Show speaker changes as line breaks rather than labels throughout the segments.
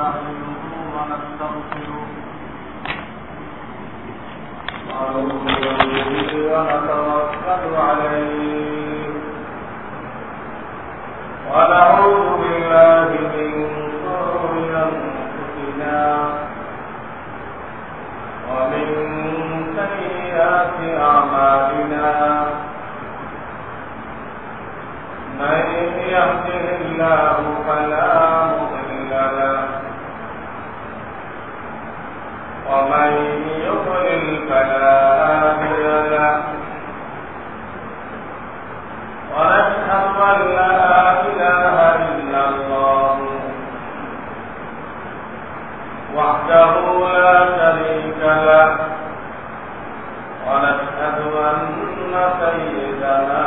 ونستعينه ونستغفره ونتوكل عليه ونعوذ بالله من شرور انفسنا ومن سيئات اعمالنا من يهده الله سيدنا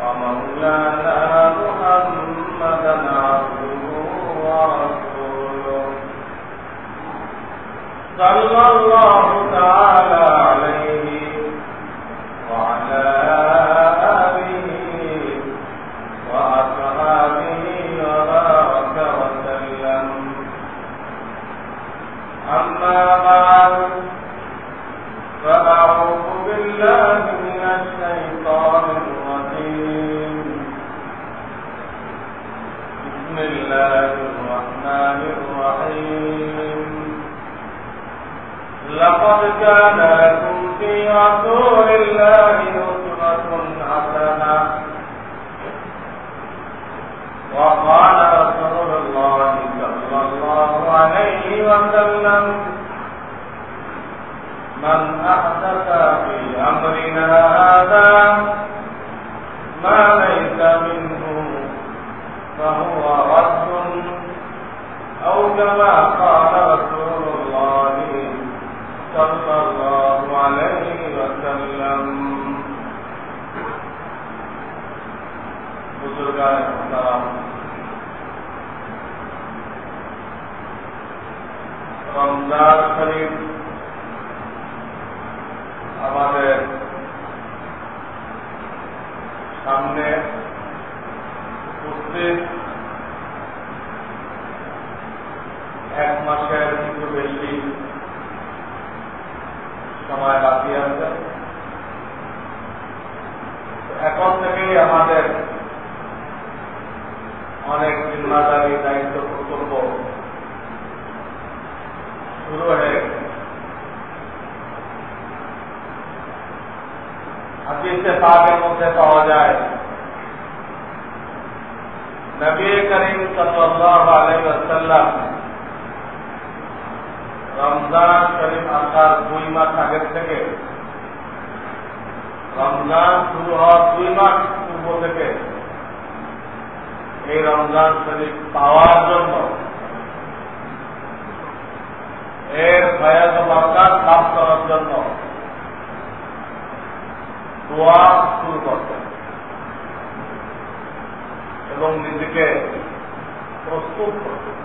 ومولانا محمدا عبده ورسوله. صلى الله الله الرحمن الرحيم. لقد كان لكم في رسول الله أسوة حسنة. وقال رسول الله صلى الله عليه وسلم من أحدث في أمرنا هذا ما ليس منه فهو كما قال رسول الله صلى الله عليه وسلم بزرگان محترم রমজান শরীফ আমাদের সামনে উপস্থিত সময় বাকি আছে। এখন থেকেই আমাদের অনেক জিম্মাদারি দায়িত্ব কর্তব্য শুরু হয়ে হাদিসে পাকের মধ্যে পাওয়া যায়, নবী করিম আলাইহি ওয়াসাল্লাম রমজান শরীফ আসার দুই মাস আগের থেকে, রমজান শুরু হওয়ার দুই মাস পূর্ব থেকে এই রমজান শরীফ পাওয়ার জন্য এর ভয়াত বরকাত লাভ করার জন্য দোয়া শুরু করতেন এবং নিজেকে প্রস্তুত করতেন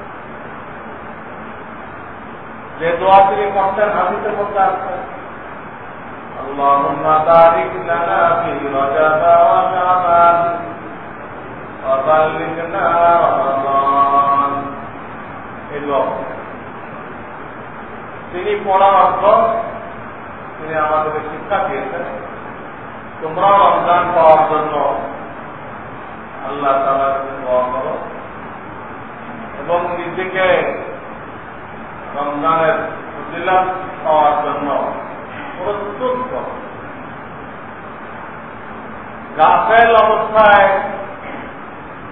যে দোয়া তিনি করতেন হাদিসের মধ্যে আসতেন اللهم بارك لنا في رجب وشعبان وبلغنا رمضان এগুলো তিনি পড়ার অর্থ তিনি আমাদেরকে শিক্ষা দিয়েছেন তোমরা রমজান পাওয়ার জন্য আল্লাহ তালা দোয়া করো এবং নিজেকে রমজানের ফজিলত পাওয়ার জন্য প্রস্তুত। করো গাফেল অবস্থায়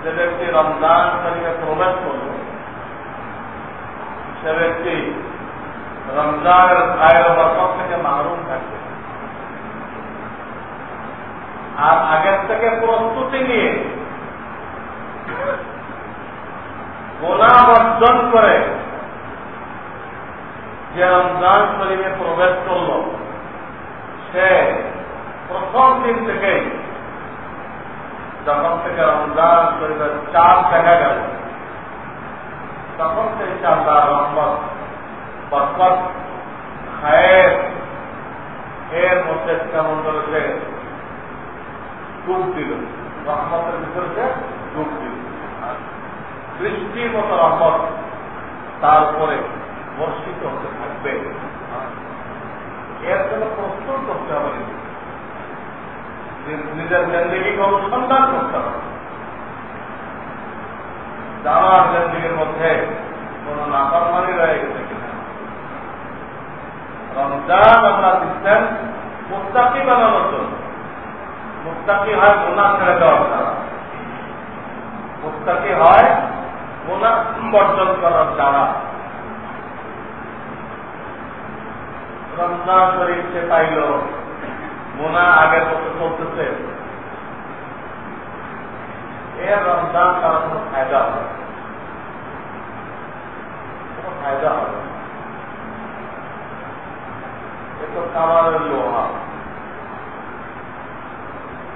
যে ব্যক্তি রমজান শরীরে প্রবেশ করল, সে ব্যক্তি রমজানের খায়ের বরকত থেকে মাহরুম থাকবে। আর আগের থেকে প্রস্তুতি নিয়ে গোনা বর্জন করে যে রমজান শরীরে প্রবেশ করল, সে প্রথম দিন থেকেই যখন থেকে রমজান শরীরের চাপ দেখা গেল, তখন থেকে আল্লাহ রহমত, বরকত, খায়ের, এর মধ্যে কেমন করেছে ডুব দিল, রহমতের ভিতরে ডুব দিল। বৃষ্টির মতো রহমত তারপরে বর্ষিত হতে থাকবে। এর জন্য প্রস্তুত করতে হবে নিজের জিন্দগিকে অনুসন্ধান করতে হবে। আমার জিন্দগির মধ্যে কোন নাফরমানি রয়ে গেছে কিনা? রমজান আমরা দিচ্ছেন মুস্তাকি বানানোর জন্য। মুস্তাকি হয় গুণা ছেড়ে দেওয়ার দ্বারা মুস্তাকি হয় গুণা বর্জন করার দ্বারা। রমজান শরীফ সে পাইল। মোনা আগের মতো চলতেছে? এর রমজান তার কোনো ফায়দা হবে কোনো ফায়দা হবে এ তো কামারের লোহা।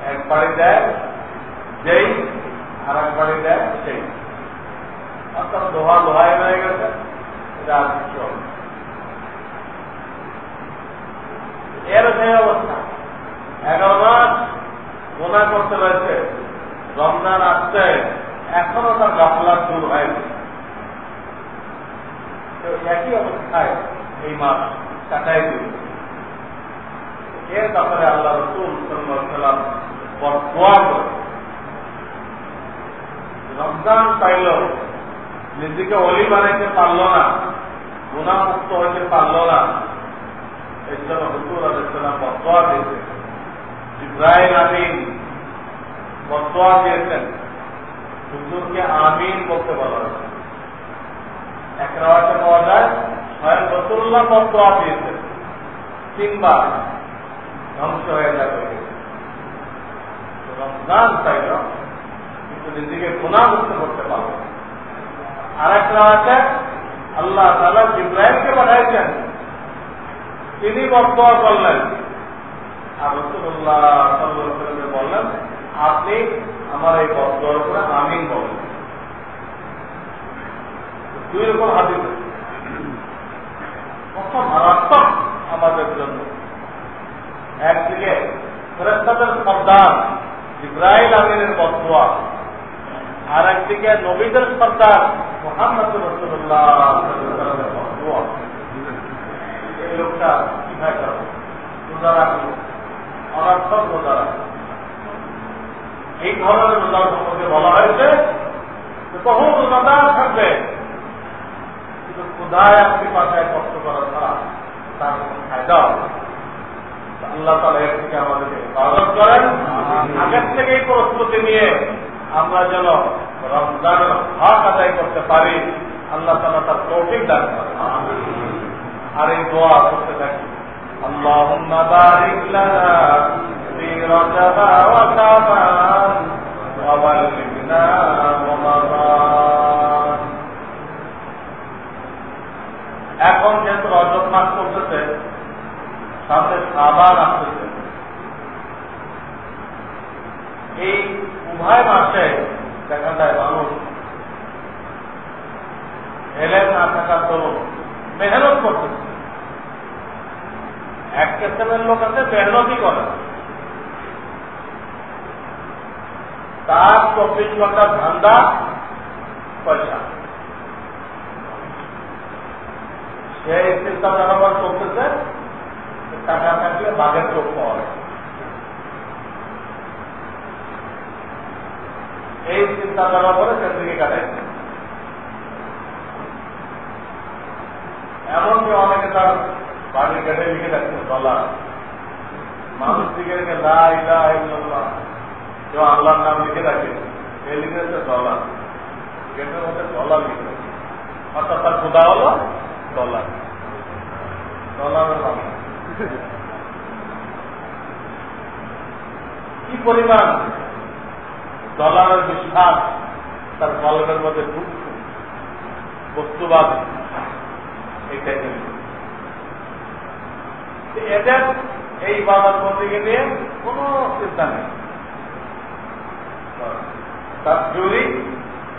এক বাড়ি দেয়, যেই আর এক বাড়ি দেয়, সেই। অর্থাৎ লোহা লোহাই হয়ে গেছে, এটা আর কিছু হবে এর সেই অবস্থা। এগারো এখনও তার গাফলার দূর হয়নি। ব্যাপারে আল্লাহ রসুল সাল্লাম দোয়া করে রমজান পাইল নিজেকে অলি বানাইতে পারল না গুণামুক্ত হইতে পারল না। এর জন্য হুজুর আলাইসালাম বদোয়া দিয়েছেন। ইব্রাহিম আমিন বদোয়া দিয়েছেন। হুজুরকে আমিন বলতে বলা হয়েছে। এক রাওয়াতে পাওয়া যায়, স্বয়ং রসুল্লাহ বদোয়া দিয়েছেন। তিনবার ধ্বংস হয়ে যাবে রমজান চাইল কিন্তু নিজেকে গুণামুক্ত করতে পারল আর এক রাওয়াতে আল্লাহ তালা ইব্রাহিমকে পাঠাইছেন। তিনি বক্তব্য করলেন। বললেন, আপনি আমার এই বক্তব্যের উপরে আমিন বললেন দুই রকম হাদিস। কত মারাত্মক আমাদের জন্য। একদিকে ফেরেস্তাদের সর্দার ইব্রাহিম আমিনের বক্তব্য। আর একদিকে নবীদের সর্দার মোহাম্মদ রসুল্লাহ বক্তব্য লোকটা কীভাবে করব রোজা রাখব অনার্থক রোজা রাখব এই ধরনের রোজা সম্পর্কে বলা হয়েছে বহু রোজাদার থাকবে কিন্তু আপনি পাশায় কষ্ট করা ছাড়া তার কোনো ফায়দা হবে আল্লাহ তালা এর থেকে আমাদেরকে হেফাজত করেন। আগের থেকেই প্রস্তুতি নিয়ে আমরা যেন রমজানের হক আদায় করতে পারি আল্লাহ তালা তার তৌফিক দান করেন। আর এই দোয়া করতে থাকি اللهم بارك لنا في رجب وشعبان وبلغنا رمضان এখন যেহেতু রজব মাস করতেছে সামনে সাবান আসতেছে এই উভয় মাসে দেখা যায় মানুষ এলেন না থাকার দরুন মেহনত করতেছে এক কিসমের লোক আছে মেহনতই করে। তার চব্বিশ ঘণ্টার ধান্দা, পয়সা। সেই চিন্তা ধারণা চলতেছে টাকা থাকলে বাঘের চোখ পাওয়া যায় এই চিন্তাধারা করে সেদিকে কাটাইছে। এমনকি অনেকে তার বাড়ির গেটে লিখে রাখছেন ডলার মানুষ দিকে রেখে কেউ আল্লাহর নাম লিখে রাখে, সে লিখে রাখছে ডলার গেটের মধ্যে ডলার লিখে অর্থাৎ তার খোদা হলো নাম কি পরিমাণ ডলারের বিশ্বাস তার কলমের মধ্যে ঢুকছে বস্তুবাদ। এইটাই এদের এই বাবার মন্দিরকে নিয়ে কোন চিন্তা নেই। তার চুরি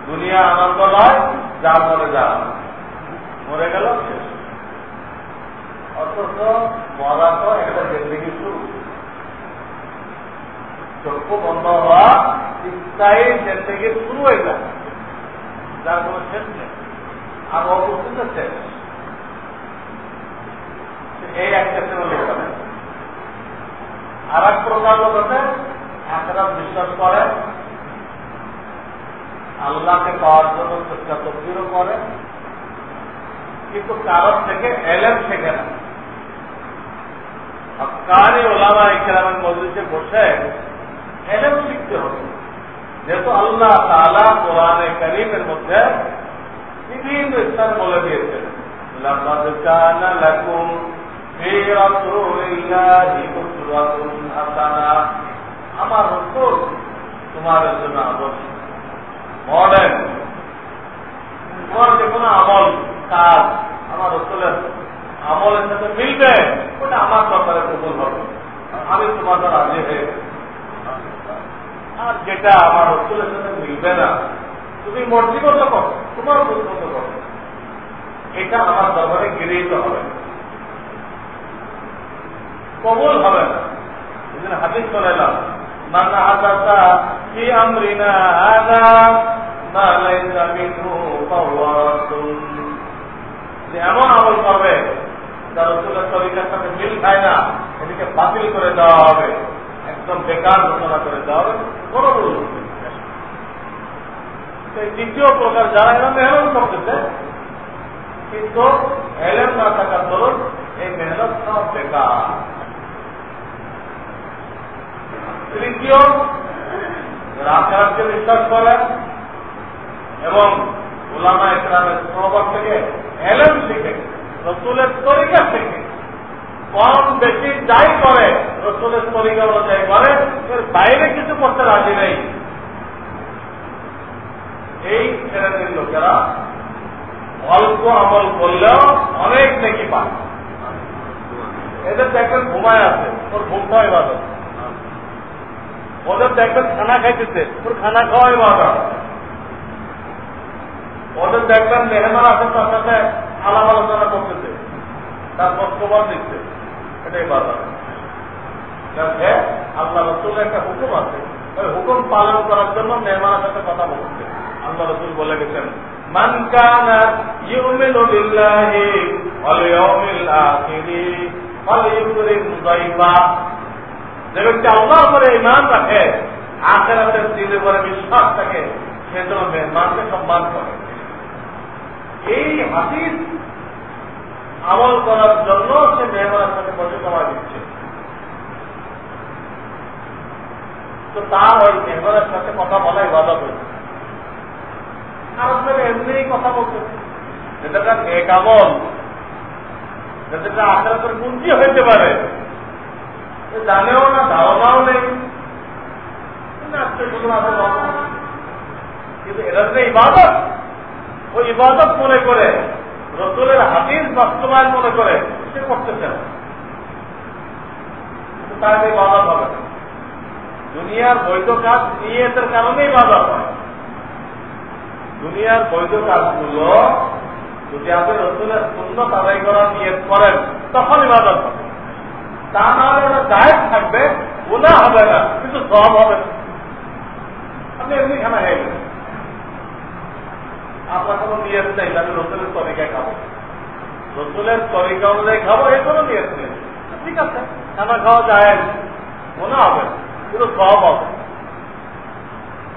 দুনিয়া আনন্দ নয় যা মরে যা মরে গেল, শেষ। অথচ মরা তো একটা জিন্দগি শুরু চক্ষু বন্ধ হওয়া স্থায়ী জিন্দগি শুরু হয়ে যায়। যার কোনো শেষ নেই। আর করতেছে শেষ। এই অ্যাকসেপ্টেবল লিখতে আর এক প্রকার লোক আছে আখেরাত বিশ্বাস করে, আল্লাহকে পাওয়ার জন্য চেষ্টা তকদিরও করে, কিন্তু কারণ থেকে এলেন শেখে না। হকানি ওলামা ইকরামের মসজিদে বসে এলেম শিখতে হবে। যেহেতু আল্লাহ তালা কোরআনে করিমের মধ্যে বিভিন্ন স্থান বলে দিয়েছেন। লাকাদ কানা লাকুম في رسول الله أسوة حسنة আমার রসুল তোমার জন্য আদর্শ মডেল তোমার যে কোনো আমল কাজ আমার রসুলের আমলের সাথে মিলবে ওটা আমার ব্যাপারে কবুল হবে আমি তোমার দ্বারা রাজি হয়ে আর যেটা আমার রসুলের সাথে মিলবে না তুমি মর্জি মতো করো তোমার বুঝ মতো করো এটা আমার দরবারে গৃহীত হবে কবুল হবে। না এদিন হাদিস চলে এলাম হাদাসা কি আমরিনা হাদা, মা লাইসা মিনহু ফাওয়াতুন যে এমন আমল করবে, যা রসুলের তরিকার সাথে মিল খায় না এদিকে বাতিল করে দেওয়া হবে। একদম বেকার ঘোষণা করে দেওয়া হবে। কোনো দ্বিতীয় প্রকার যারা এরা মেহনত করতেছে, কিন্তু এলেন না থাকার দরুন এই মেহনত সব বেকার। তৃতীয় রাখারাতকে বিশ্বাস করে এবং ওলামা ইসলামের সহবাদ থেকে এলেম শিখে, রসুলের তরিকা থেকে কম বেশি যাই করে, রসুলের তরিকা অনুযায়ী করে, এর বাইরে কিছু করতে রাজি নেই। এই শ্রেণির লোকেরা অল্প আমল করলেও অনেক নেকি পায়। এদের দেখবেন ঘুমায় আছে ওর ঘুমটাই ভালো ওদের দেখবেন খানা খাইতেছে ওর খানা খাওয়াই ভালো ওদের দেখবেন মেহমান আছে, তার সাথে আলাপ আলোচনা করতেছে। তার খবর দিচ্ছে। এটাই বাধা আল্লাহ রসুলের একটা হুকুম আছে। ওই হুকুম পালন করার জন্য মেহমানের সাথে কথা বলছে আল্লাহ রসুল বলে গেছেন, মান কানা ইউমিনু বিল্লাহি ওয়াল ইয়াউমিল আখিরি ফালইউকরিম যায়ফা যে ব্যক্তি আল্লাহর উপরে ঈমান রাখে, আখিরাতের দিনের উপরে বিশ্বাস থাকে, সে যেন মেহমানকে সম্মান করে। এই হাদিস আমল করার জন্য সে মেহমানের সাথে বসে কমা দিচ্ছে। তো তার ওই মেহমানের সাথে কথা বলা ইবাদত হয়েছে। আর আপনারা এমনি কথা বলতে যেটা এক আমল, যেটা আখেরাতের পুঞ্জি হইতে পারে। জানেও না, ধারণাও নেই। কিন্তু এটা যে ইবাদত, ওই ইবাদত মনে করে, রসুলের হাতির বাস্তবায়ন মনে করে, সে করতেছে না। তার ইবাদত হবে। দুনিয়ার বৈধ কাজ নিয়তের কারণেই বাধা হয়। দুনিয়ার বৈধ কাজগুলো যদি আপনি রসুলের সুন্দর আদায় করার নিয়ত করেন, তখন ইবাদত হবে। তা না হলে ওটা থাকবে গুণা হবে না, কিন্তু সব হবে না। আপনি এমনি খানা হয়ে গেলেন আপনার কোনো নিয়ত নেই আমি রসুলের তরিকায় খাব। রসুলের তরিকা অনুযায়ী খাব, এর কোনো নিয়ত নেই। ঠিক আছে, খানা খাওয়া যায় গুণা হবে, কিন্তু সব হবে।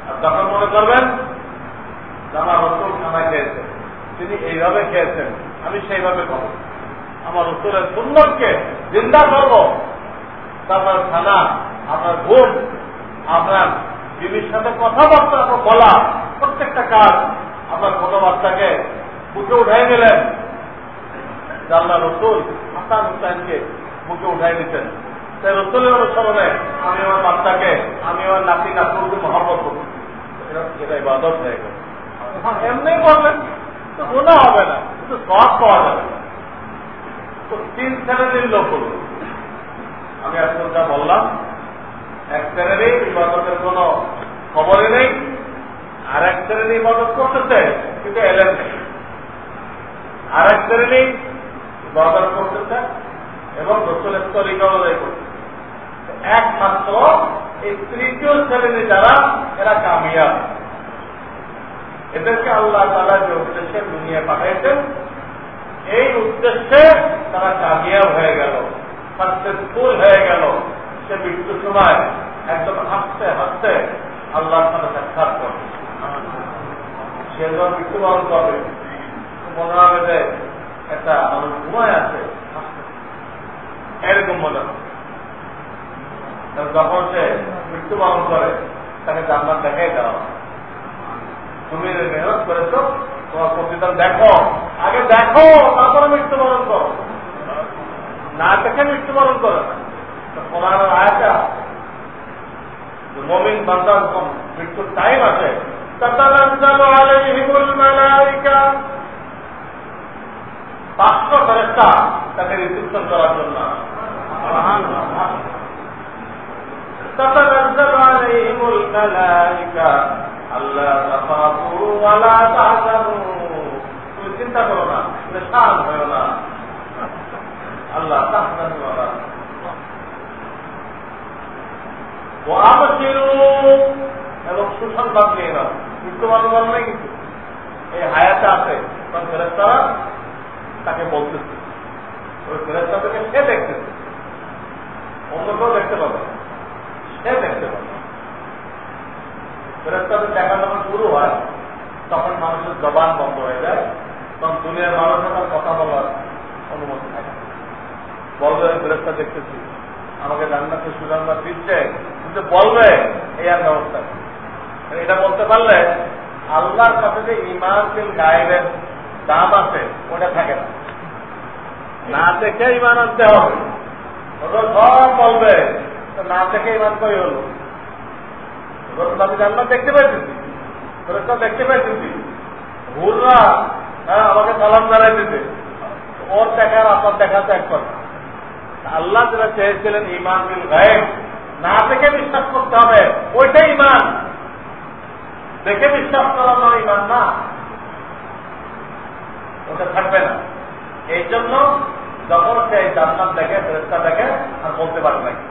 আর তখন মনে করবেন আমার রসুল খানা খেয়েছেন, তিনি এইভাবে খেয়েছেন, আমি সেইভাবে খাব। আমার রসুলের সুন্দরকে জিন্দা করব। তারপর খানা আপনার ঘুম আপনার বিবির সাথে কথাবার্তা বলা, প্রত্যেকটা কাজ আপনার বাচ্চাকে বুকে উঠাই দিলেন আল্লাহ রসুল হাসান হুসাইনকে বুকে উঠাই দিতেন তাই রসুলের অনুসরণে আমি আমার বাচ্চাকে, আমি আমার নাতি নাতুরকে মহাব্বত করছি। এটা ইবাদত হয়ে গেল। এমনি করবেন তো গোনা হবে না, কিন্তু সব পাওয়া যাবে তিন শ্রেণির লোক হল। আমি এখন যা বললাম, এক শ্রেণি ইবাদতের কোন খবরই নেই, আর এক শ্রেণি ইবাদত করতেছে, কিন্তু এলেন নেই। আর এক শ্রেণি ইবাদত করতেছে এবং রসুলের তরিকা অনুযায়ী করতেছে। একমাত্র এই তৃতীয় শ্রেণি যারা, এরা কামিয়াব। এদেরকে আল্লাহ তালা যে উদ্দেশ্যে দুনিয়া পাঠাইছেন এই উদ্দেশ্যে তারা কামিয়াব হয়ে গেল সাকসেসফুল হয়ে গেল। সে মৃত্যুর সময় একদম হাসতে হাসতে আল্লাহর সাথে সাক্ষাৎ করবে সে যখন মৃত্যুবরণ করবে মনে হবে যে একটা মানুষ ঘুমায় আছে এরকম মনে হবে। যখন সে মৃত্যুবরণ করে, তাকে জান্নাত দেখাই দেওয়া তুমি মেহনত করেছো তোমার প্রতিদান দেখো আগে দেখো তারপরে মৃত্যুবরণ করো না দেখে মৃত্যুবরণ করে কোরআন আয়াটা মমিন বান্দার মৃত্যুর টাইম আছে পাঁচশো ফেরেস্তা তাকে রিসিপশন করার জন্য تتنزل عليهم الملائكة আল্লাহ তুমি চিন্তা করো না সার হয় না। আল্লাহ ও এবং সুসংবাদ নিয়ে নাও। মৃত্যুমান বল নেই কিন্তু। এই হায়াতে আছে। কারণ ফেরেস্তারা তাকে বলতেছে। ওই ফেরেস্তা থেকে সে দেখতেছে। অন্য কেউ দেখতে পাবে সে দেখতে পাবে ফেরেস্তাদের দেখা যখন শুরু হয়, তখন মানুষের জবান বন্ধ হয়ে যায় তখন দুনিয়ার মানুষের তার কথা বলার অনুমতি থাকে। বলবে ফেরেস্তা দেখতেছি। আমাকে জান্নাতে সুজান্নাত দিচ্ছে কিন্তু বলবে, এই আর ব্যবস্থা এটা বলতে পারলে আল্লাহর কাছে যে ইমান বিল গায়েবের দাম আছে, ওটা থাকে না। না দেখে ইমান আনতে হবে। ওটা সব বলবে না দেখে ইমান কই হলো? দেখতে পাইতেছি। ফেরেস্তা দেখতে পাইতেছি। ভুলরা হ্যাঁ আমাকে সালাম দিতে ওর দেখার আপনার দেখাতে এক কথা। আল্লাহ যেটা চেয়েছিলেন ইমান বিল গায়েব, না দেখে বিশ্বাস করতে হবে, ওইটাই ইমান দেখে বিশ্বাস করা নয় ইমান না। ওটা থাকবে না। এই জন্য যখন সে জান্নাত দেখে ফেরেস্তা দেখে, আর বলতে পারবে না।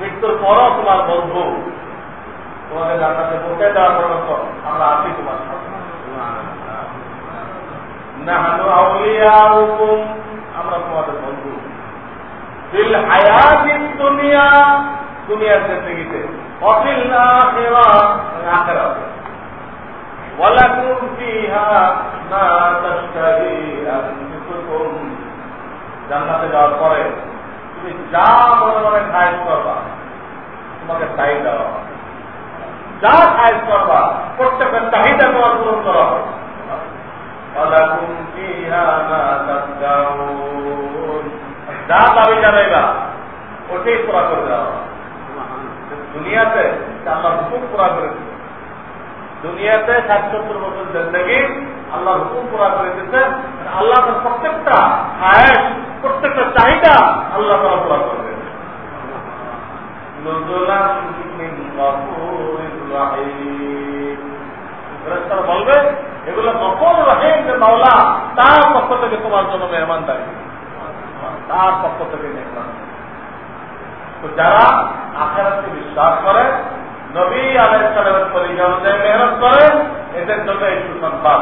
মৃত্যুর পরও তোমার বন্ধু তোমাদের জান্নাতে পৌঁছে দেওয়া পর্যন্ত আমরা আছি তোমার আমরা তোমাদের বন্ধু। দুনিয়া, দুনিয়ার জিন্দগিতে। অফিল আখিরা মা তাশতাহি আনফুসুকুম। জান্নাতে যাওয়ার পরে তুমি যা মনে খায়স করবা, তোমাকে তাই দেওয়া হবে। যা খায়স করবা প্রত্যেকের চাহিদা তোমার পূরণ করা হবে। যা দাবি জানাইবা, ওটাই পুরা করে দেওয়া দুনিয়াতে আল্লাহ হুকুম পুরা করে দিচ্ছে দুনিয়াতে ষাট সত্তর বছর জিন্দগি আল্লাহ হুকুম পুরা করে দিচ্ছে আল্লাহ প্রত্যেকটা আয়েস প্রত্যেকটা চাহিদা আল্লাহ তারা পুরা করবে বলবে, এগুলো কখন রাহেম যে মাওলা, তার পক্ষ থেকে তোমার জন্য মেহমান দাঁড়িয়ে তার পক্ষ থেকে মেহমান তো যারা আখেরাতকে বিশ্বাস করে নবী আলাইসালামের পরিচয় অনুযায়ী মেহনত করে, এদের জন্য এই সুসংবাদ।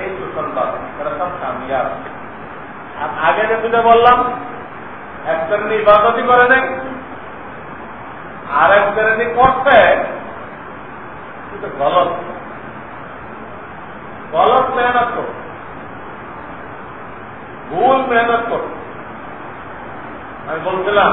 এই সুসংবাদ তারা সব কামিয়াব। আর আগে যে তুলে বললাম এক শ্রেণি ইবাদতই করে নেই, আর এক শ্রেণি করছে গলত। গলত মেহনত করো। ভুল মেহনত করো। আমি বলছিলাম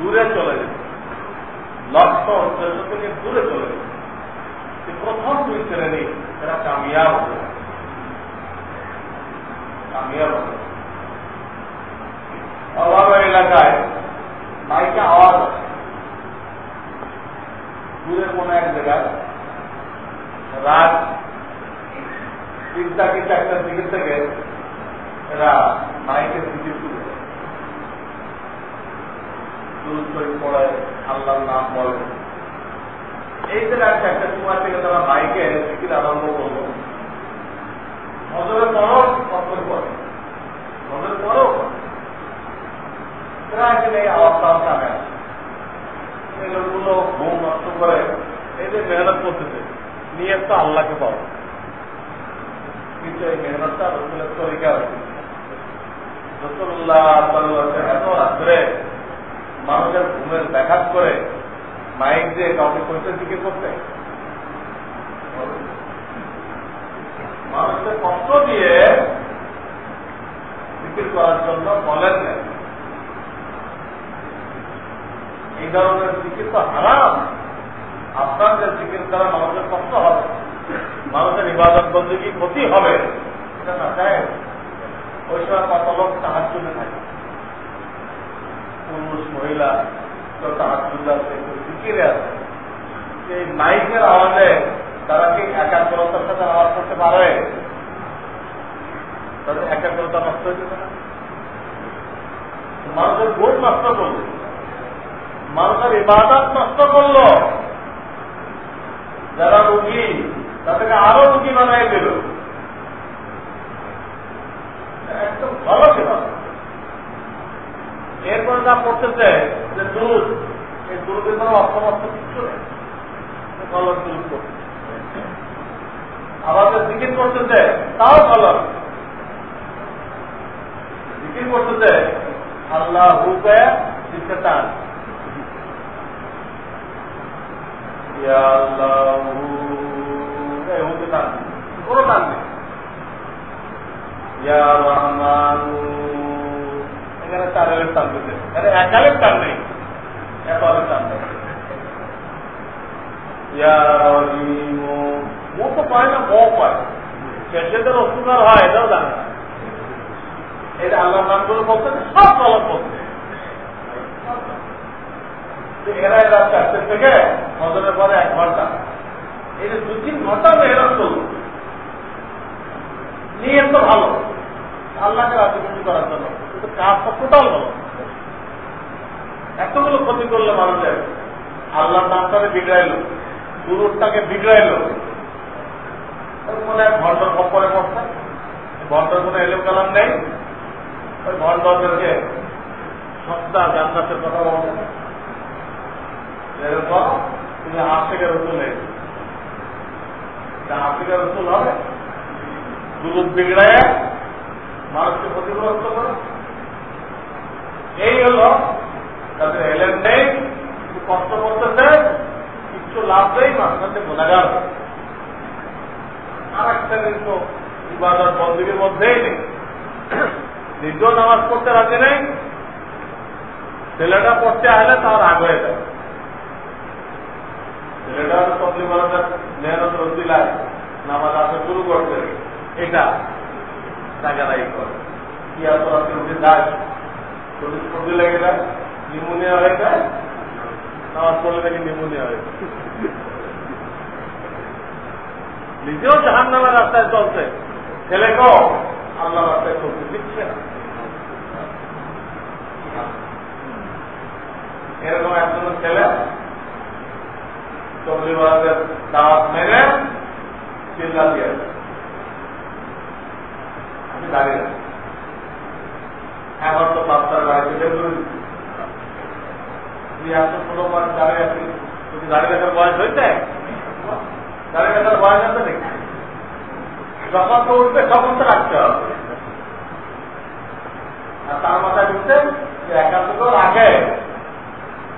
দূরে চলে যেত লক্ষ্য উদ্দেশ্য থেকে দূরে চলে যেত প্রথম দুই শ্রেণি এরা কামিয়াব হবে। কামিয়াব হবে। অভাব এলাকায় মাইকে আওয়াজ দূরে কোনো এক জায়গায় রাত তিনটা কি চারটার দিকে থেকে এরা মাইকের দিকে আল্লাহর নাম বলে। এই যে রাত সময় থেকে তারা মাইকে দিকির আরম্ভ করল। হজরের পরও কঠোর করে হজরের পরও মেহনত করতেছে। নিয়ে তো আল্লাহকে পাবো কিন্তু এই মেহনতটা রসুলের তরিকা মানুষের ঘুমের ব্যাঘাত করে মাইক দিয়ে কাউকে করতে দিকে করতে? মানুষকে কষ্ট দিয়ে বিক্রি করার জন্য বলেন এই ধরনের জিকির তো হারাম। আপনার যে জিকির দ্বারা মানুষের কষ্ট হবে। মানুষের ইবাদত বন্দী ক্ষতি হবে? এটা না চায় ওই সময় কত লোক জন্য থাকে। পুরুষ, মহিলা তো তাহার জন্য আছে জিকিরে আছে। এই মাইকের আওয়াজে তারা কি একাগ্রতার সাথে আওয়াজ করতে পারে? তাদের একাগ্রতা নষ্ট হয়ে যাবে না? মানুষের ভোট নষ্ট করবে মানুষের ইবাদত নষ্ট করল। যারা রুগী, তাদেরকে আরও রুগী বানাই দিল। একদম ভালো ছিল। এরপরে যা করতেছে যে দুধ এই দুধের কোনো অর্থমর্থ কিছু নেই। কলম দুধ করছে আবার যে জিকির করতেছে, তাও কলম জিকির করতেছে, আল্লাহ হুকে দিচ্ছে টান কোনো টান নেই। এখানে চার চারের টান দিতে একালের টান নেই। টান নেই। তো এরা এরা এক যে দু তিন নিয়ে তো ভালো। আল্লাহকে রাজি খুশি করার জন্য। কিন্তু কাজটা টোটাল ভালো এতগুলো ক্ষতি করলে মানুষের। আল্লাহর নামটাকে বিগড়াইল। গুরুটাকে বিগড়াইল। মনে এক ঘণ্টার খপ্পরে পড়ছে ঘণ্টার কোনো এলেম কালাম নেই। ওই ঘন্টাদেরকে সপ্তাহ জান্নাতের কথা বলছে এরকম তুমি থেকে রসুল থেকে রসুল হবে। দুধ বিগড়ায় মানুষকে ক্ষতিগ্রস্ত করে। এই হল তাদের এলেন নেই কষ্ট করতেছে, কিছু লাভ নেই মানুষের গোলাগার আর একটা কিন্তু ইবাদত বন্দীর মধ্যেই নেই। নিজেও নামাজ পড়তে রাজি নেই। ছেলেটা পড়তে আসলে তার আগ হয়ে যায়। ছেলেটা তবলি মানুষের মেহনত রসিলায় নামাজ আসা শুরু করছে। এটা নিজেও জাহান নামের রাস্তায় চলছে। ছেলেকেও আল্লাহ রাস্তায় চলতে দিচ্ছে না। এরকম একজন ছেলে চল্লিশ বছরের দাওয়াত মেরে চিল্লা দিয়ে আমি দাঁড়িয়ে আছি এখন তো বাচ্চার বাড়িতে দাঁড়িয়ে দাঁড়িয়ে দাঁড়িয়ে তার মাথায় ঢুকছে যে একান্ত তো রাখে।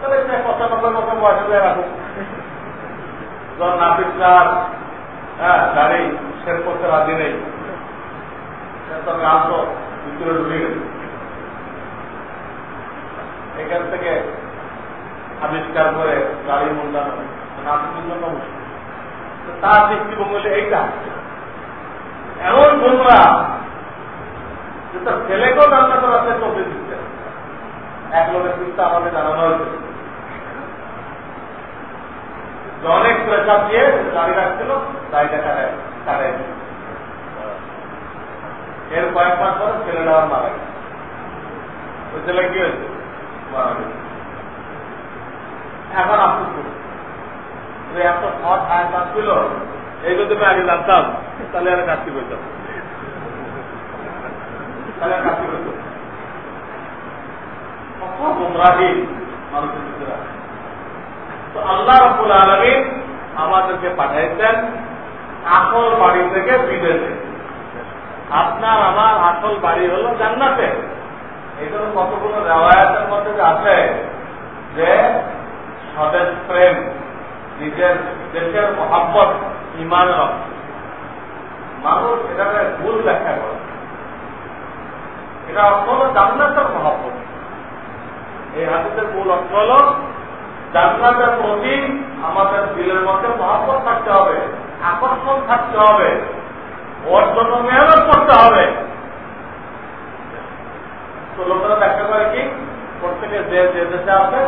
তাহলে বয়স হয়ে রাখুক। যখন নাপিতরা হ্যাঁ গাড়ি শেষ করতে রাজি নেই। তবে আসো ভিতরে ঢুকে গেছে এখান থেকে আবিষ্কার করে গাড়ি মূল্যায়ন জন্য তার দৃষ্টিভঙ্গি এইটা। এমন গোমরা যে তার ছেলেকেও রান্না করা সে চলতে দিচ্ছে এক লোকের চিন্তা আমাদের জানানো হয়েছে। অনেক প্রেশার দিয়ে গাড়ি রাখছিল, গাড়িটা কাটায় কাটায় এর কয়েক মাস পরে ছেলেটা আর মারা গেছে। ওই ছেলে কি হয়েছে? মারা গেছে। এখন আপনি এত সৎ আয় কাজ ছিল এই যদি আমি আগে জানতাম, তাহলে আর কাজটি করতাম তাহলে আর কাজটি করতাম আল্লাহ আমাদেরকে পাঠাইছেন, আসল বাড়ি থেকে বিদেশে। আপনার আমার আসল বাড়ি হলো জান্নাতে। জন্য কতগুলো রেওয়ায়তের মধ্যে আছে যে স্বদেশ প্রেম, নিজের দেশের মহাব্বত, ইমান মানুষ এটাকে ভুল ব্যাখ্যা করে। এটা অর্থ হল জান্নাতের মহাব্বত। এই হাদিসের মূল অর্থ হল জান্নাতের প্রতি আমাদের দিলের মধ্যে মহাব্বত থাকতে হবে, আকর্ষণ থাকতে হবে। ওর জন্য মেহনত করতে হবে। তো লোকেরা ব্যাখ্যা করে কি? প্রত্যেকে যে যে দেশে আছে,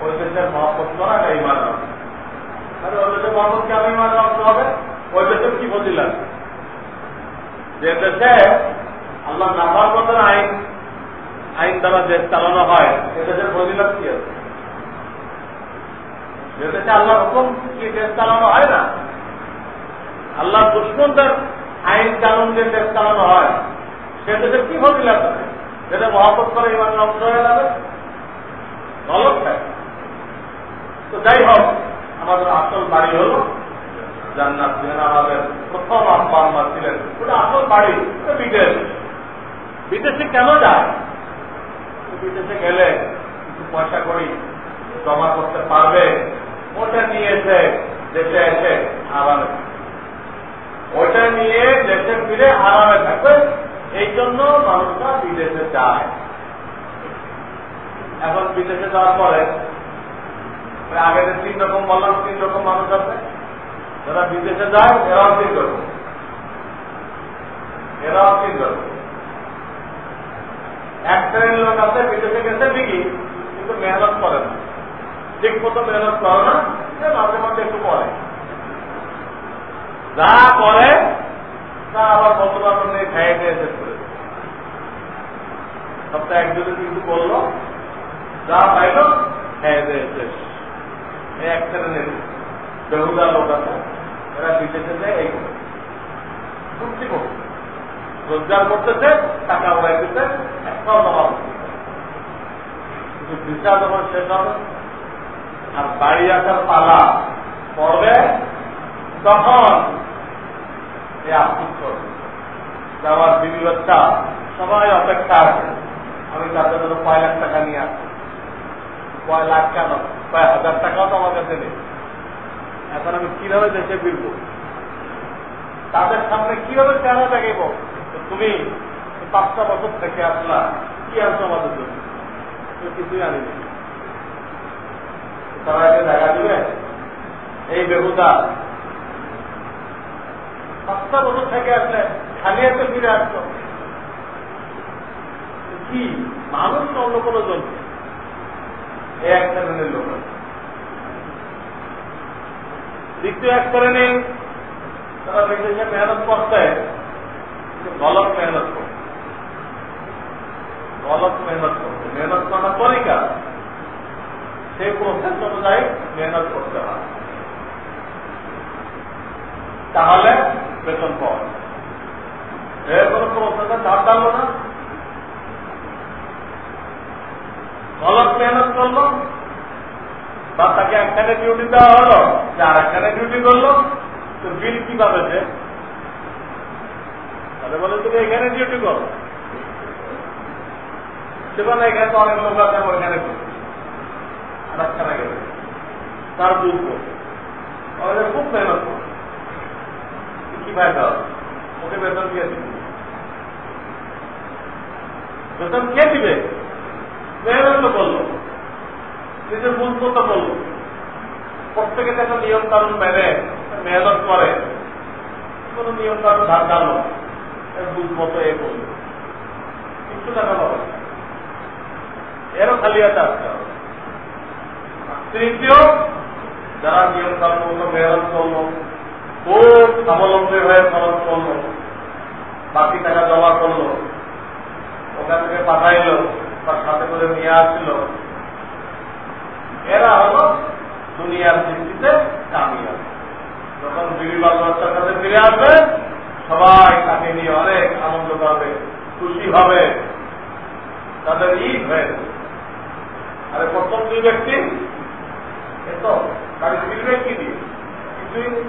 ওই দেশের মহাব্বত করা রাখবে ওই দেশের মহাব্বত কেন ইমান রাখতে হবে। ওই দেশের কি বদিলাম যে দেশে আল্লাহ নাফার মতন আইন আইন দ্বারা দেশ চালানো হয়, এ দেশের ফজিলত কি আছে? যে দেশে আল্লাহ হুকুম কি দেশ চালানো হয় না? আল্লাহ দুশ্মনদের আইন কানুন যে দেশ চালানো হয়, সে দেশের কি ফজিলত আছে যেটা মহাপত করে ইমান নষ্ট হয়ে যাবে। গলত তো যাই হোক, আমাদের আসল বাড়ি হল জান্নাত। যেখানে আমাদের প্রথম আব্বা আম্মা ছিলেন ওটা আসল বাড়ি বিদেশ। বিদেশে কেন যায়? বিদেশে গেলে কিছু পয়সা করি জমা করতে পারবে। ওটা নিয়ে এসে দেশে এসে আরামে ওটা নিয়ে দেশে ফিরে আরামে থাকবে, এই জন্য মানুষরা বিদেশে যায়। এখন বিদেশে যাওয়ার পরে আগে যে তিন রকম বললাম, তিন রকম মানুষ আছে। যারা বিদেশে যায়, এরাও তিন রকম। এরাও তিন রকম। এক শ্রেণির লোক আছে, বিদেশে গেছে ঠিকই কিন্তু মেহনত করে না। ঠিক মতো মেহনত করে না মাঝে মাঝে একটু করে যা করে তা আবার বান্ধব নিয়ে খাইয়ে খেয়ে শেষ করে সপ্তাহে একজনে কিন্তু করল যা পাইল খেয়ে দিয়ে শেষ। এই এক শ্রেণির বেহুদা লোক আছে, এরা বিদেশে যায়, এই করছে। রোজগার করতেছে, টাকা উড়াইতেছে একটাও জমা কিন্তু ভিসা যখন শেষ হবে, আর বাড়ি আসার পালা পড়বে, তখন আমার বিবি বাচ্চা সবাই অপেক্ষা আছে। আমি তাদের জন্য কয় লাখ টাকা নিয়ে আসছি। কয় লাখ কেন? কয় হাজার টাকাও তো আমার কাছে নেই। এখন আমি কীভাবে দেশে ফিরবো? তাদের সামনে কীভাবে চেহারা দেখাইব তুমি পাঁচটা বছর থেকে আসলা, কি আনছো আমাদের জন্য? কিছুই আনিনি তারা একে দেখা দিবে। এই বেহুদা পাঁচটা বছর থেকে আসলে খালি হাতে ফিরে আসছো কি? মানুষ অন্য কোনো জন্য এক শ্রেণির লোক দ্বিতীয় এক শ্রেণি তারা বিদেশে মেহনত করতে গলত মেহনত করছে গলত মেহনত করছে মেহনত করার তরিকা সেই প্রসেস অনুযায়ী মেহনত করতে হয়। তাহলে বেতন পাওয়া ডাললো না? গলত মেহনত করল? বা তাকে একখানে ডিউটি দেওয়া হলো? যে আর একখানে ডিউটি করল? তো বিল কি পাবে সে তাহলে বলে, তুমি এখানে ডিউটি করো। সে বলে, এখানে তো অনেক লোক আছে ওইখানে একখানে তার করবে আমাদের খুব মেহনত করছে কি ফায়দা ওকে বেতন দিয়ে দিবে বেতন কে দিবে বলল নিজের বুঝব তো বলল প্রত্যেকে নিয়ম কানুন মেনে মেহনত করে কোন নিয়ম কানুন ধার জানো বুঝব তো এ করবে কিছু টাকা পাবে এরও খালি আছে আসতে হবে তৃতীয় যারা নিয়ম কানুন মেহনত করল খুব স্বাবলম্বী হয়ে খরচ করল। বাকি টাকা জমা করল। ওখান থেকে পাঠাইলো, তার সাথে করে নিয়ে আসছিল এরা হলো দুনিয়ার দৃষ্টিতে কামিয়াব। যখন বিবি বাল বাচ্চার কাছে ফিরে আসবে, সবাই তাকে নিয়ে অনেক আনন্দ পাবে, খুশি হবে। তাদের ঈদ হয়ে আরে প্রথম দুই ব্যক্তি এতো তাদের ফিরবে কি দিয়ে। কিছুই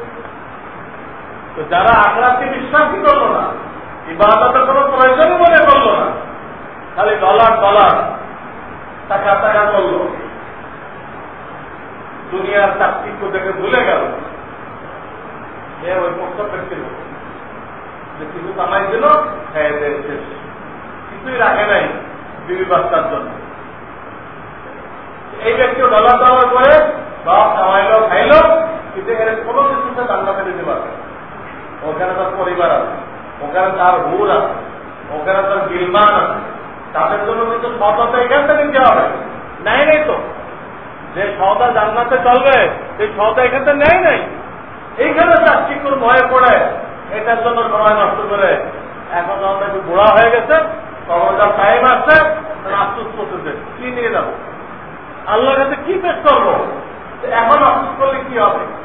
তো যারা আখড়াকে বিশ্বাসই করল না, ইবাদতের কোনো প্রয়োজনই মনে করল না, খালি ডলার ডলার, টাকা টাকা করল। দুনিয়ার চাকরিত্ব দেখে ভুলে গেল। এ ওই প্রস্তাব ব্যক্তির যে কিছু কামাই দেয় শেষ। কিছুই রাখে নাই বিবি বাচ্চার জন্য। এই ব্যক্তিও ডলার ডলার করে সব কামাইলো, খাইলো, কিন্তু এর কোনো কিছুতে জান্নাতে দিতে পারবে ওখানে তার পরিবার আছে, ওখানে তার হুর আছে, ওখানে তার গিলমান আছে। তাদের জন্য কিন্তু সততা এখান থেকে দিতে হবে নাই নাই তো। যে সদা জান্নাতে চলবে, সেই সদা এখান থেকে নেয় নাই। এইখানে চাকরিকুর ভয়ে পড়ে, এটার জন্য সময় নষ্ট করে। এখন যখন একটু বুড়া হয়ে গেছে, তখন যার টাইম আসছে আফসুস করতেছে কি নিয়ে যাব? আল্লাহর কাছে কি পেশ করব? এখন আফসুস করলে কি হবে?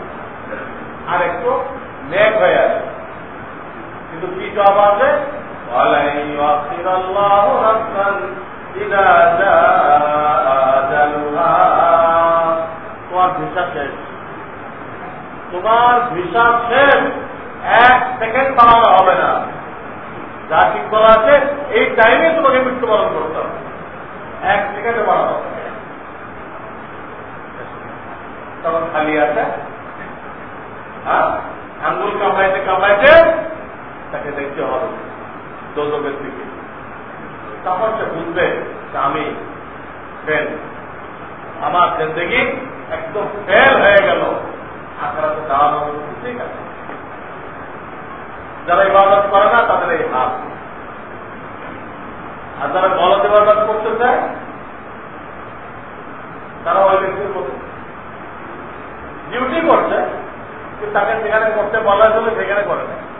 আর একটু নেক হয়ে আছে। কিন্তু কি জব আছে? তোমার ভিসা শেষ। এক সেকেন্ড বাড়ানো হবে না। যা ঠিক করা আছে, এই টাইমে তোমাকে মৃত্যুবরণ করতে হবে। এক সেকেন্ডে বাড়ানো হবে। তখন খালি আছে। আঙ্গুল কামড়াইতে কামড়াইতে তাকে দেখতে হবে দোজকের দিকে। তখন সে বুঝবে যে আমি ফেল আমার জিন্দগি একদম ফেল হয়ে গেল। আখড়াতে দাঁড়ানো ঠিক আছে। যারা ইবাদত করে না, তাদের এই হাত আর যারা গলত ইবাদত করতে চায়, তারা ওই ব্যক্তির মতো ডিউটি করছে। তাকে যেখানে করতে বলা হয়েছিল সেখানে করে না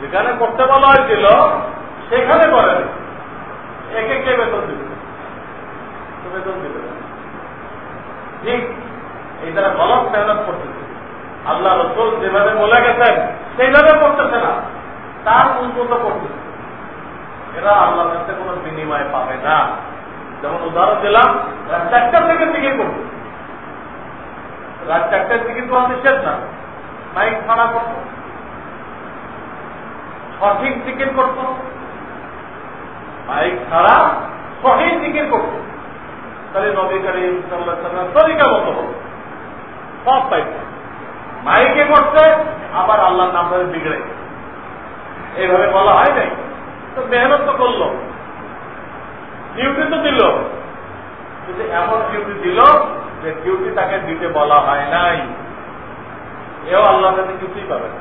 যেখানে করতে বলা হয়েছিল, সেখানে করে একে কে বেতন দিবে? বেতন দিবে? ঠিক এই তারা গলত মেহনত করতেছে। আল্লাহ রসুল যেভাবে বলে গেছেন, সেইভাবে করতেছে না। তার উন্নত করতেছে। এরা আল্লাহর কাছে কোনো বিনিময় পাবে না। যেমন উদাহরণ দিলাম রাত চারটার থেকে টিকিট করবে রাত চারটার টিকিট তো নিষেধ না। মাইক ছাড়া করত সঠিক টিকিট করত মাইক ছাড়া সঠিক টিকিট করত তাহলে নবী করিম সাল্লাহ তরিকা মতো সব পাইছে। মাইকে করছে, আবার আল্লাহর নাম ধরে বিগড়ে। এইভাবে বলা হয় নাই। তো মেহনত তো করল। ডিউটি তো দিল। কিন্তু এমন ডিউটি দিল যে ডিউটি তাকে দিতে বলা হয় নাই। এও আল্লাহ কাছে কিছুই পাবে না।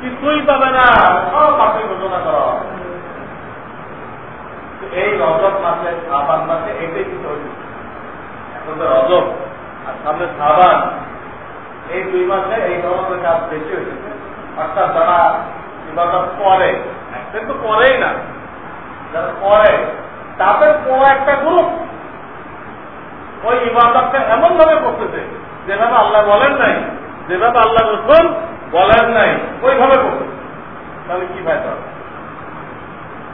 কিছুই পাবে না। সব মাসে ঘোষণা করা এই রজব মাসে সাবান মাসে এটাই কিছু হয়েছে এখন তো রজব, আর সামনে সাবান এই দুই মাসে এই ধরনের কাজ বেশি হয়েছে। অর্থাৎ যারা ইবাদত করে, একদিন তো করেই না। যারা করে, তাদের কোনো একটা গ্রুপ ওই ইবাদতটা এমন ভাবে করতেছে, যেভাবে আল্লাহ বলেন নাই, যেভাবে আল্লাহ রসুল বলেন নাই, ওইভাবে করবে তাহলে কি ফায়দা?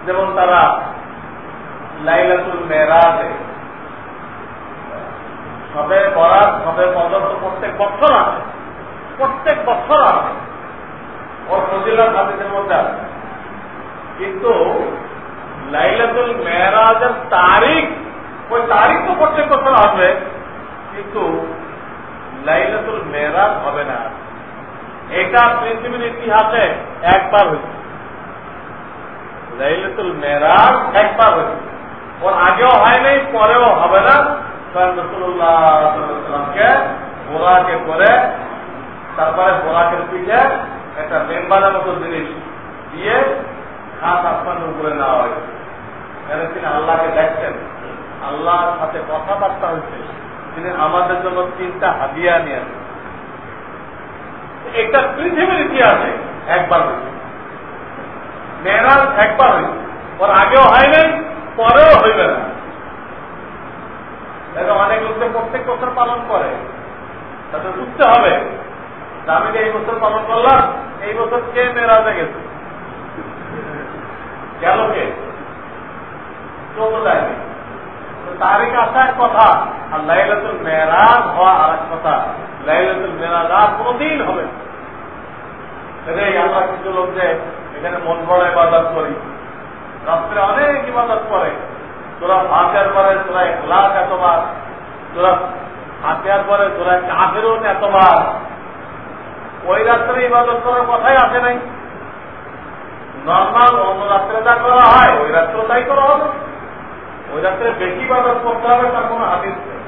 যেমন তারা লাইলাতুল মেরাজে সবে বরাত, সবে বদর তো প্রত্যেক বছর আছে, প্রত্যেক বছর আছে। ওর ফজিলার হাদিসের মধ্যে আছে। কিন্তু লাইলাতুল মেরাজের তারিখ ওই তারিখ তো প্রত্যেক বছর আসবে, কিন্তু লাইলাতুল মেরাজ হবে না। এটা পৃথিবীর ইতিহাসে একবার হয়েছে। লাইলাতুল মেরাজ একবার হয়েছে। ওর আগেও হয় নাই, পরেও হবে না। রসুল্লাহামকে বোরাকে করে তারপরে বোরাকের পিঠে একটা মেম্বারের মতো জিনিস দিয়ে খাস আসমানের উপরে নেওয়া হয়েছে। তিনি আল্লাহকে দেখছেন আল্লাহর সাথে কথাবার্তা হয়েছে। তিনি আমাদের জন্য তিনটা হাদিয়া নিয়ে আসেন। এটা পৃথিবীর ইতিহাসে একবার হয়েছে। মেয়েরাজ একবার হয়েছে। ওর আগেও হয় নাই, পরেও হইবে না। দেখো, অনেক লোককে প্রত্যেক বছর পালন করে। তাতে বুঝতে হবে, আমি যে এই বছর পালন করলাম, এই বছর কে মেয়েরাজে গেছে? গেল কে? চোখ যায়নি তারিখ আসার কথা, আর লাইলাতুল মেয়েরাজ হওয়া আর এক কথা। লাইলাতুল মেয়েরাজ আর কোনদিন হবে আমরা কিছু লোক যে এখানে মন বড় ইবাদত করি, রাত্রে অনেক ইবাদত করে। তোরা হাতিয়ার পরে তোরা এক এতবার, তোরা হাতিয়ার পরে তোরা কাফেরও এতবার। ওই রাত্রে ইবাদত করার কথাই আসে নাই। নর্মাল অন্য রাত্রে যা করা হয়, ওই রাত্রে তাই করা হবে। ওই রাত্রে বেশি ইবাদত করতে হবে তার কোনো হাদিস নেই।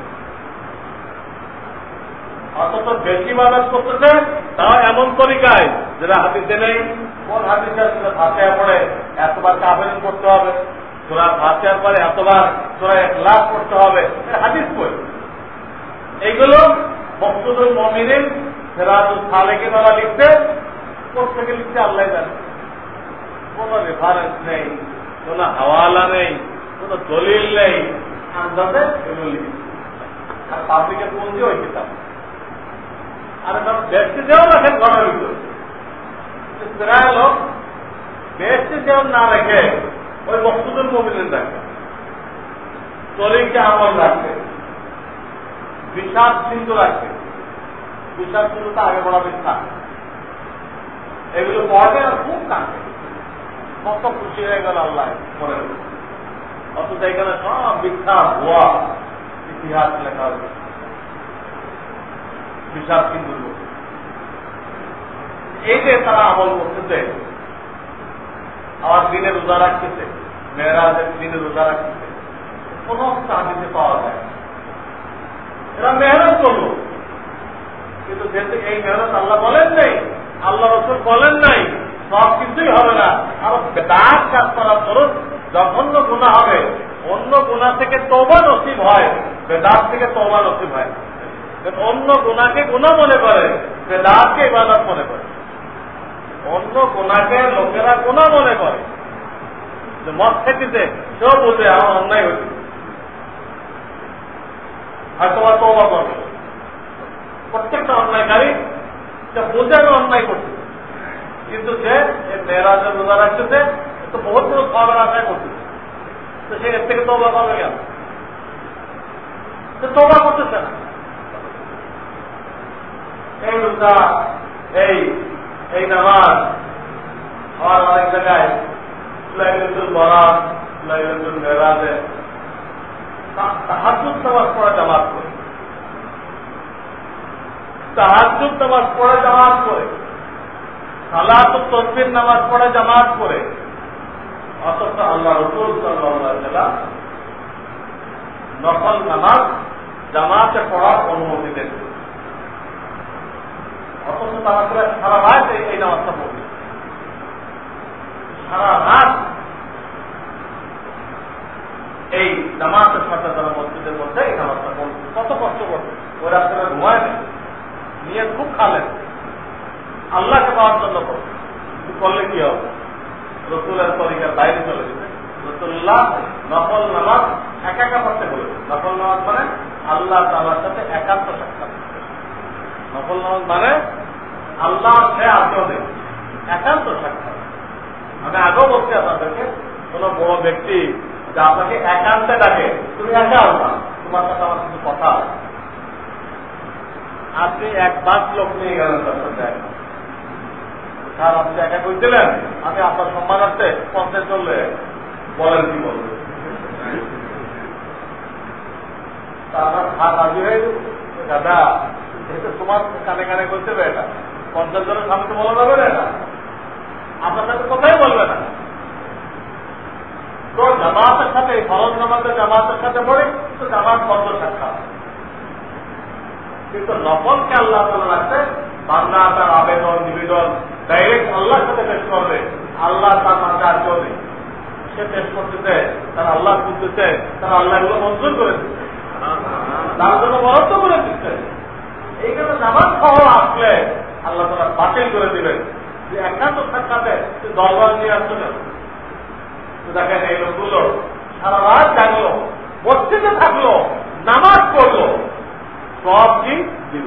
অথচ বেশি ইবাদত করতেছে, তাও এমন তরিকায় যেটা হাদিসে নেই। কোন হাদিসে আসলে ফাঁসিয়া পড়ে এতবার কাফেরিন করতে হবে তোরা ফাঁসিয়ার পরে এতবার তোরা এক লাভ করতে হবে হাদিস কই এইগুলো বক্তদুল মমিনিন ফেরাজুল সালেকে তারা লিখতে থেকে লিখতে আল্লাহ জানে। কোন রেফারেন্স নেই, কোন হাওয়ালা নেই। কোন দলিল নেই। আন্দাজে এগুলো লিখছে আর পাবলিকের পুঞ্জি ওই কিতাব। আর ব্যক্তি দেও রাখেন ঘরের ভিতরে। প্রায় লোক ব্যক্তি না রেখে ওই মোবিলেন রাখে তরিকে আমল বিষাদ বিষাদ আগে বড় মিথ্যা। এগুলো পড়বে আর খুব কাঁদে। কত খুশি হয়ে গেল আল্লাহ পরে অথচ এখানে সব মিথ্যা ভুয়া ইতিহাস লেখা হয়েছে বিষাদ কিন্তু এই যে তারা আমল করতেছে। আবার দিনে রোজা রাখতেছে। মেয়েরাজের দিনে রোজা রাখতেছে। কোন সাহায্যে পাওয়া যায় এরা মেহনত করল। কিন্তু যেহেতু এই মেহনত আল্লাহ বলেন নাই, আল্লাহ রসুল বলেন নাই, সব কিছুই হবে না। আর বেদাত কাজ করার ধরুন জঘন্য গুণা হবে, অন্য গুণা থেকে তোবা নসিব হয়, বেদাত থেকে তোবা নসিব হয়। অন্য গুণাকে গুণা মনে করে, বেদাতকে ইবাদত মনে করে। অন্য গুণাকে লোকেরা গুণা মনে করে। মদ খেতেছে, সেও বোঝে, আমার অন্যায় হয়েছে। হয়তো বা তোবা করবে। প্রত্যেকটা অন্যায়কারী বোঝে, আমি অন্যায় করছি। কিন্তু সে মেয়েরাজের রোজা রাখতেছে তো বহুত বড় খাবার আশায় করতেছে তো সে থেকে তোবা করবে কেন সে তোবা করতেছে না। এই রোজা এই এই নামাজ আর অনেক জায়গায় লাইলাতুল বরাত লাইলাতুল মেরাজে তাহাজুদ নামাজ পড়ে জামাত করে। তাহাজুদ নামাজ পড়ে জামাত করে। সালাত তসবির নামাজ পড়ে জামাত করে। অথচ আল্লাহ রসুল সাল্লাহ নকল নামাজ জামাতে পড়ার অনুমতি দেন অথচ তারা করে সারা রাত এই নামাজটা পড়বে। সারা রাত এই জামাতের সাথে তারা মসজিদের মধ্যে এই নামাজটা পড়বে। কত কষ্ট করবে। ওই রাত্রে ঘুমায় নিয়ে খুব খালেন। আল্লাহকে পাওয়ার জন্য করলে কি হবে? রসুলের তরিকার বাইরে চলে যাবে রসুল্লাহ নকল নামাজ একা একা পড়তে বলেছে নকল নামাজ মানে আল্লাহ তালার সাথে একান্ত সাক্ষাৎ। নকল নামাজ মানে আল্লাহ সে আচরণে একান্ত সাক্ষাৎ। আমি আগেও বলছি আপনাদেরকে, কোন বড় ব্যক্তি যে আপনাকে একান্তে ডাকে, তুমি একা আল্লাহ তোমার সাথে আমার কিছু কথা আছে। আপনি এক পাঁচ লোক নিয়ে গেলেন তার সাথে স্যার, আপনি একা কইছিলেন, আমি আপনার সম্মানার্থে পথে চললে বলেন কি বলবে। না তো জামাতের সাথে ফরজ নামাজের জামাতের সাথে পড়ে, তো জামাত বন্ধ সাক্ষাৎ কিন্তু নকলকে আল্লাহ রাখছে বাংলা তার আবেদন, নিবেদন ডাইরেক্ট আল্লাহর সাথে পেশ করবে আল্লাহ তার মাঝে আর কেউ সে পেশ করতেছে, তার আল্লাহ খুঁজতেছে, তার আল্লাহ এগুলো মঞ্জুর করে তার জন্য বরাদ্দ করে দিচ্ছে। এইখানে নামাজ সহ আসলে আল্লাহ তারা বাতিল করে দিবেন। যে একান্ত সাক্ষাতে দরবার নিয়ে আসছো কেন দেখেন এই লোকগুলো সারা রাত জানলো মসজিদে থাকল, নামাজ পড়ল। সব কি দিল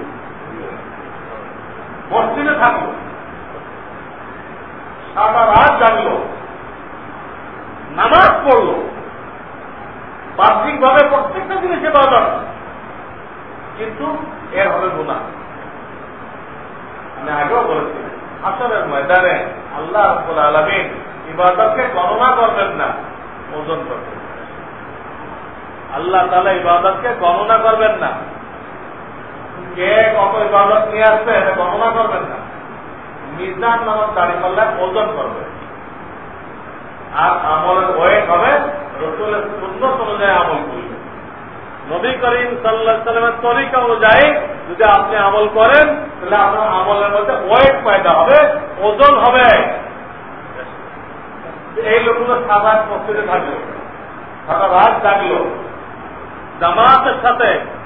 মসজিদে থাকল। সারা রাত জানলো নামাজ পড়ল। বাহ্যিক ভাবে প্রত্যেকটা জিনিসে বাজার কিন্তু এর হবে গুণা আমি আগেও বলেছি আসলের ময়দানে আল্লাহ রব্বুল আলমিন ইবাদতকে গণনা করবেন না, ওজন করবেন আল্লাহ তালা ইবাদতকে গণনা করবেন না। কে কত ইবাদত নিয়ে আসবে এটা গণনা করবেন না। মিজান নামক দাঁড়িয়ে পাল্লা ওজন করবে। আর আমলের ওয়েট হবে রসুলের সুন্দর অনুযায়ী আমল করবে। নবী করিম সাল্লাহ সাল্লামের তরিকা অনুযায়ী যদি আপনি আমল করেন, তাহলে আপনার আমলের মধ্যে ওয়েট পয়দা হবে, ওজন হবে। এই লোকগুলো সাদা মসজিদে থাকল সারা রাত জাগলো জামাতের সাথে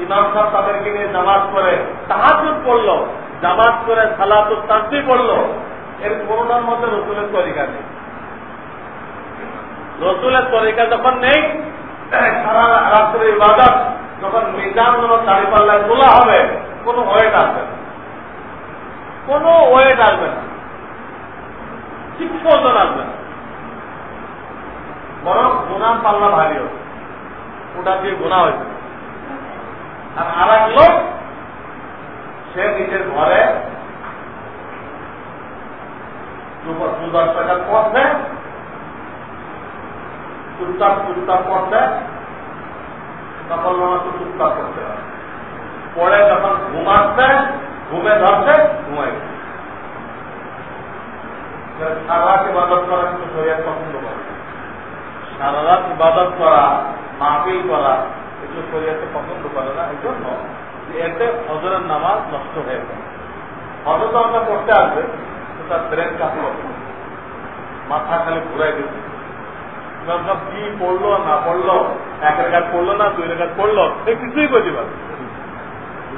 ইমাম সাহেব তাদেরকে নিয়ে জামাত করে তাহাজুদ পড়ল জামাত করে সালাতুর তান্তি পড়ল। এর করোনার মধ্যে রসুলের তরিকা নেই? রসুলের তরিকা যখন নেই, সারা রাত্রে ইবাদত, যখন মিজান নামক দাড়ি পাল্লায় তোলা হবে, কোন ওয়েট আসবে না। কোন ওয়েট আসবে না। শিক্ষা ওজন আসবে না। বরং গুনার পাল্লা ভারী হবে। ওটা দিয়ে গুণা হয়েছে আর আর এক লোক সে নিজের ঘরে দশ টাকা পড়ছে চুপচাপ চুপচাপ পড়ছে তখন মানুষ চুপচাপ করতে পারে পরে যখন ঘুমাচ্ছে ঘুমে ধরছে ঘুমাই সারা রাত ইবাদত করা কিন্তু শরীর পছন্দ করে সারা রাত ইবাদত করা, মাহফিল করা এগুলো শরীরকে পছন্দ করে না এই জন্য এতে হজরের নামাজ নষ্ট হয়ে যায়। হজর তো আমরা পড়তে আসবে তো তার ব্রেন কাজ মাথা খালি ঘুরাই দিচ্ছে কি পড়ল, না পড়ল এক রেখাত পড়ল না দুই রেখাত পড়ল, সে কিছুই করতে পারবে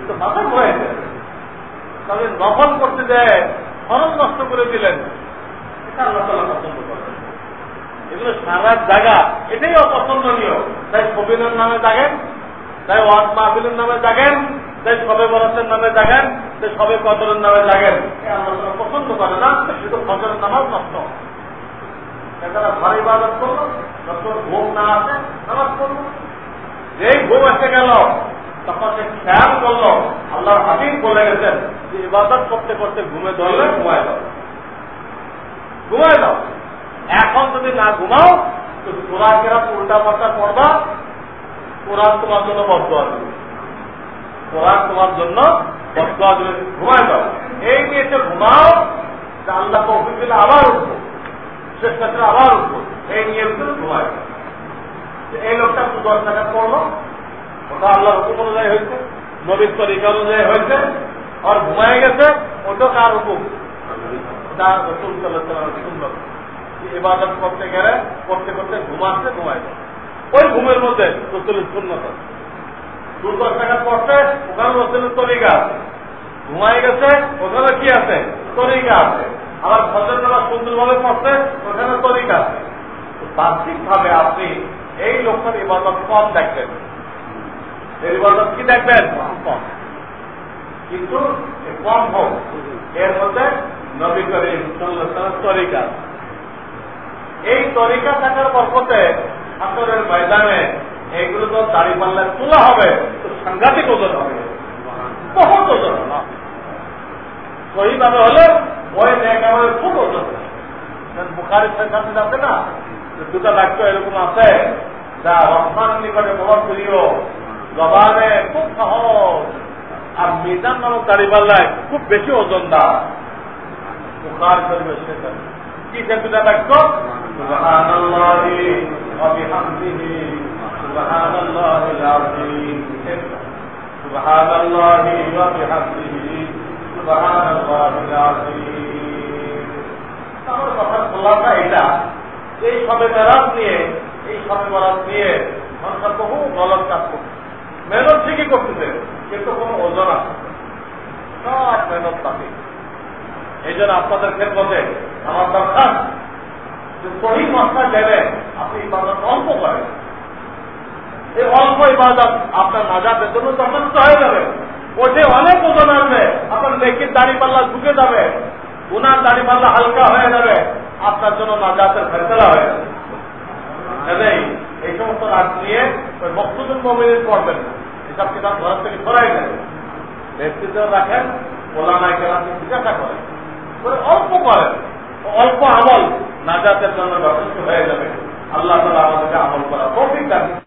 তো মাথা ঘুরাই দেয়। তবে করতে দেয় খরচ নষ্ট করে দিলেন। এটা আল্লাহ তালা পছন্দ করে। এগুলো সারা জায়গা। এটাই অপছন্দনীয় তাই কবিরের নামে জাগেন, তাই ওয়াজ মাহবিলের নামে জাগেন, তাই সবে বরসের নামে জাগেন, তাই সবে কদরের নামে জাগেন। পছন্দ করে না কিন্তু ফজরের নামাজ নষ্ট। যখন ঘুম ঘুম তখন খেয়াল করতে করতে ঘুমায় দাও ঘুমায় দাও এখন যদি না ঘুমাও তো কোরআন কেরা উল্টা পাল্টা পড়বা, কোরআন তোমার জন্য বদয়া দেবে। কোরআন তোমার জন্য বদয়া দেবে। ঘুমায় দাও এই নিয়ে ঘুমাও আল্লাহ কফি দিলে আবার উঠবো। শেষ ক্ষেত্রে আবার উঠবো। এই নিয়ে ঘুমায় এই লোকটা দু দশ টাকা পড়ল। ওটা আল্লাহ হুকুম অনুযায়ী হয়েছে। নবীর তরিকা অনুযায়ী হয়েছে। আর ঘুমায় গেছে, ওটা কার হুকুম? ওটা রসুল সাল্লাহ সুন্দর ইবাদত করতে গেলে করতে করতে ঘুমাচ্ছে ঘুমায় ওই ঘুমের মধ্যে রসুলের শূন্যতা দু দশ টাকা পড়ছে, ওখানে রসুলের তরিকা আছে। ঘুমাই গেছে, ওখানে কি আছে? তরিকা আছে। আবার ফজর পড়ছে, ওখানে তরিকা আছে। ভাবে আপনি এই লোকটার ইবাদত কম দেখবেন। এই ইবাদত কি দেখবেন? কম। কিন্তু কম হোক, এর মধ্যে নবী করিম তরিকা এই তরিকা থাকার বরকতে হাসরের ময়দানে এইগুলো তো দাড়ি পাল্লায় তোলা হবে, তো সাংঘাতিক ওজন হবে। বহুত ওজন সহিভাবে হলে ওই একেবারে খুব ওজন বুখারি কাছে যাচ্ছে না? দুটা বাক্য এরকম আছে, যা রহমান নিকটে বহন করিও জবানে খুব সহজ, আর মিজান নামক দাড়ি পাল্লায় খুব বেশি ওজন দা বুখার করবে সেটা কি সে দুটা বাক্য সুবহানাল্লাহি ওয়া বিহামদিহি, সুবহানাল্লাহিল আযীম। সুবহানাল্লাহি ওয়া বিহামদিহি, সুবহানাল্লাহিল আযীম। আমার কথা বললাম না এটা এই সবে মেরাজ নিয়ে, এই সবে মেরাজ নিয়ে মানুষের বহু গলত কাজ করছে। মেহনত ঠিকই করতেছে, কিন্তু কোনো ওজন আছে সব মেহনত থাকে এই জন্য আপনাদের ক্ষেত্রে আমার দরকার যে সহি মাত্রা দেবে, আপনি ইবাদত অল্প করেন। এই অল্প ইবাদত আপনার নাজাতের জন্য যথেষ্ট হয়ে যাবে। ওঠে অনেক ওজন আসবে, আপনার নেকির দাড়ি পাল্লা ঢুকে যাবে, গুনার দাড়ি পাল্লা হালকা হয়ে যাবে, আপনার জন্য নাজাতের ফেসলা হয়ে যাবে। কাজেই এই সমস্ত রাত নিয়ে ওই মকসুদুল মোমিন করবেন না এসব কিতাব ঘর থেকে সরাই যাবে নেতৃত্ব রাখেন, ওলামায় কেরামকে জিজ্ঞাসা করেন। করে অল্প করেন। অল্প আমল নাজাতের জন্য যথেষ্ট হয়ে যাবে। আল্লাহ তালা আমাদেরকে আমল করা প্রফিক